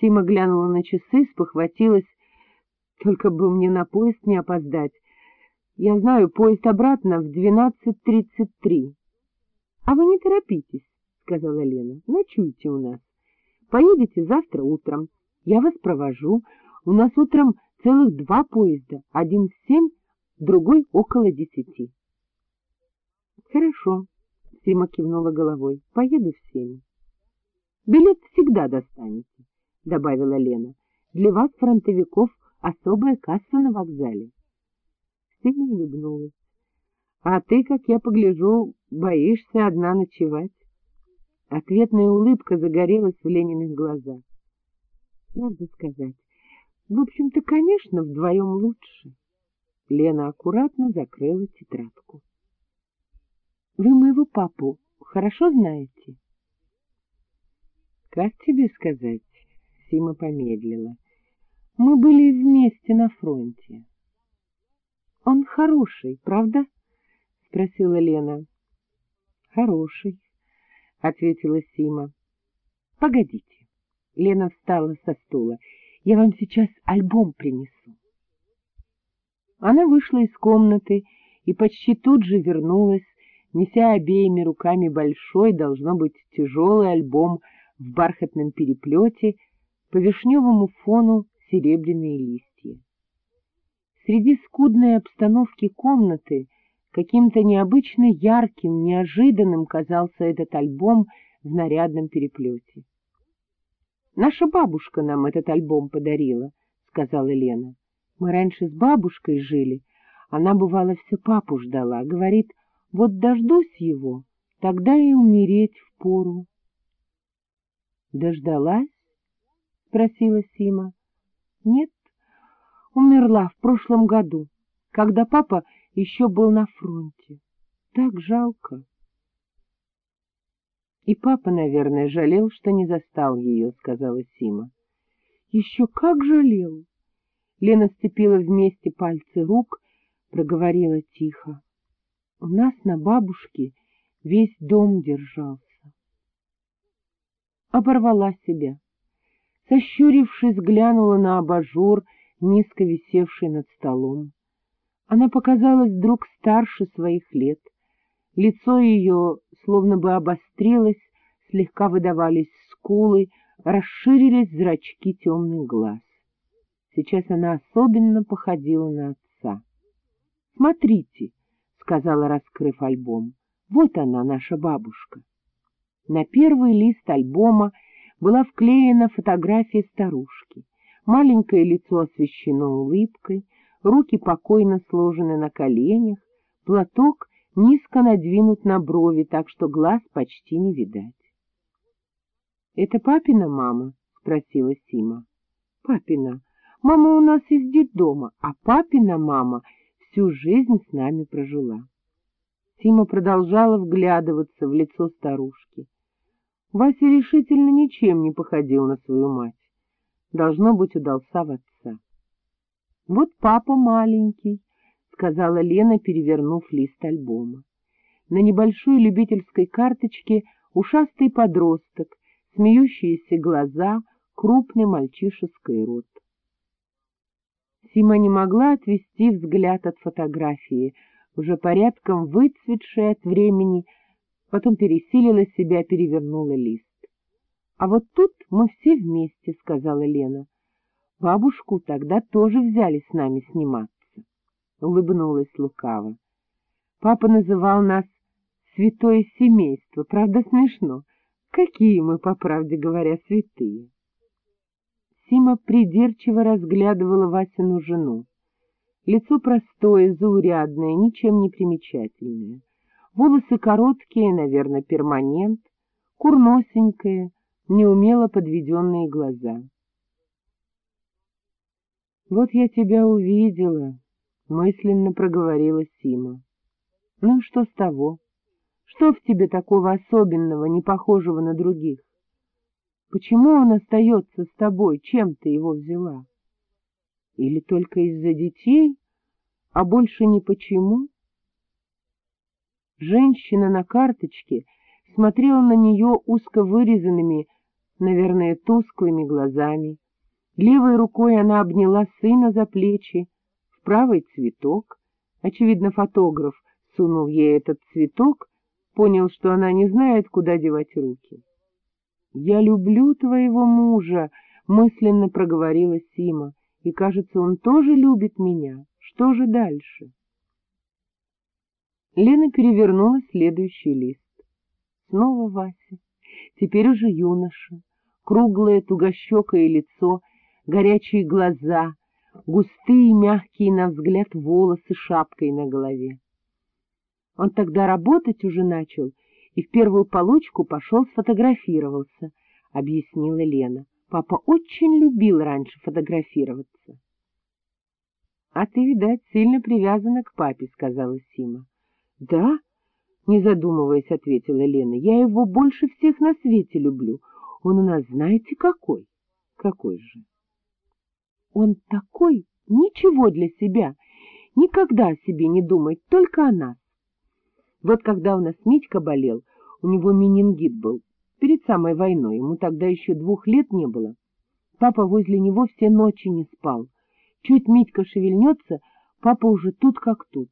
Сима глянула на часы, спохватилась. Только бы мне на поезд не опоздать. Я знаю, поезд обратно в двенадцать тридцать три. — А вы не торопитесь, — сказала Лена. — Ночуйте у нас. Поедете завтра утром. Я вас провожу. У нас утром целых два поезда. Один в семь, другой около десяти. — Хорошо, — Сима кивнула головой. — Поеду в семь. — Билет всегда достанете, — добавила Лена. — Для вас, фронтовиков, особая касса на вокзале. Сима улыбнулась. — А ты, как я погляжу, боишься одна ночевать. Ответная улыбка загорелась в Лениных глазах. Правда сказать, в общем-то, конечно, вдвоем лучше. Лена аккуратно закрыла тетрадку. — Вы моего папу хорошо знаете? — Как тебе сказать? — Сима помедлила. — Мы были вместе на фронте. — Он хороший, правда? — спросила Лена. — Хороший, — ответила Сима. — Погодите. Лена встала со стула. — Я вам сейчас альбом принесу. Она вышла из комнаты и почти тут же вернулась, неся обеими руками большой, должно быть, тяжелый альбом в бархатном переплете, по вишневому фону серебряные листья. Среди скудной обстановки комнаты каким-то необычно ярким, неожиданным казался этот альбом в нарядном переплете. — Наша бабушка нам этот альбом подарила, — сказала Лена. — Мы раньше с бабушкой жили. Она, бывало, все папу ждала. Говорит, вот дождусь его, тогда и умереть впору. — Дождалась? — спросила Сима. — Нет, умерла в прошлом году, когда папа еще был на фронте. Так жалко. — И папа, наверное, жалел, что не застал ее, — сказала Сима. — Еще как жалел! Лена сцепила вместе пальцы рук, проговорила тихо. У нас на бабушке весь дом держался. Оборвала себя. Сощурившись, глянула на абажур, низко висевший над столом. Она показалась вдруг старше своих лет. Лицо ее словно бы обострилось, слегка выдавались скулы, расширились зрачки темных глаз. Сейчас она особенно походила на отца. — Смотрите, — сказала, раскрыв альбом, — вот она, наша бабушка. На первый лист альбома была вклеена фотография старушки. Маленькое лицо освещено улыбкой, руки покойно сложены на коленях, платок низко надвинут на брови, так что глаз почти не видать. — Это папина мама? — спросила Сима. — Папина. Мама у нас из детдома, а папина мама всю жизнь с нами прожила. Сима продолжала вглядываться в лицо старушки. Вася решительно ничем не походил на свою мать. Должно быть, удался в отца. — Вот папа маленький, — сказала Лена, перевернув лист альбома. На небольшой любительской карточке ушастый подросток, смеющиеся глаза, крупный мальчишеский рот. Сима не могла отвести взгляд от фотографии, уже порядком выцветшей от времени, потом пересилила себя, перевернула лист. — А вот тут мы все вместе, — сказала Лена. Бабушку тогда тоже взяли с нами сниматься. Улыбнулась лукаво. Папа называл нас святое семейство. Правда, смешно. Какие мы, по правде говоря, святые. Сима придирчиво разглядывала Васину жену. Лицо простое, заурядное, ничем не примечательное. Волосы короткие, наверное, перманент, курносенькая, неумело подведенные глаза. Вот я тебя увидела, — мысленно проговорила Сима. Ну, что с того? Что в тебе такого особенного, не похожего на других? Почему он остается с тобой? Чем ты его взяла? Или только из-за детей, а больше ни почему? Женщина на карточке смотрела на нее узко вырезанными, наверное, тусклыми глазами. Левой рукой она обняла сына за плечи, в правой цветок. Очевидно, фотограф, сунул ей этот цветок, понял, что она не знает, куда девать руки. — Я люблю твоего мужа, — мысленно проговорила Сима, — и, кажется, он тоже любит меня. Что же дальше? Лена перевернула следующий лист. Снова Вася, теперь уже юноша, круглое тугощекое лицо, горячие глаза, густые мягкие на взгляд волосы шапкой на голове. Он тогда работать уже начал и в первую получку пошел сфотографировался, — объяснила Лена. Папа очень любил раньше фотографироваться. — А ты, видать, сильно привязана к папе, — сказала Сима. — Да, — не задумываясь, ответила Лена, — я его больше всех на свете люблю. Он у нас знаете какой? — Какой же? — Он такой, ничего для себя, никогда о себе не думает, только о нас. Вот когда у нас Митька болел, у него менингит был, перед самой войной, ему тогда еще двух лет не было. Папа возле него все ночи не спал. Чуть Митька шевельнется, папа уже тут как тут.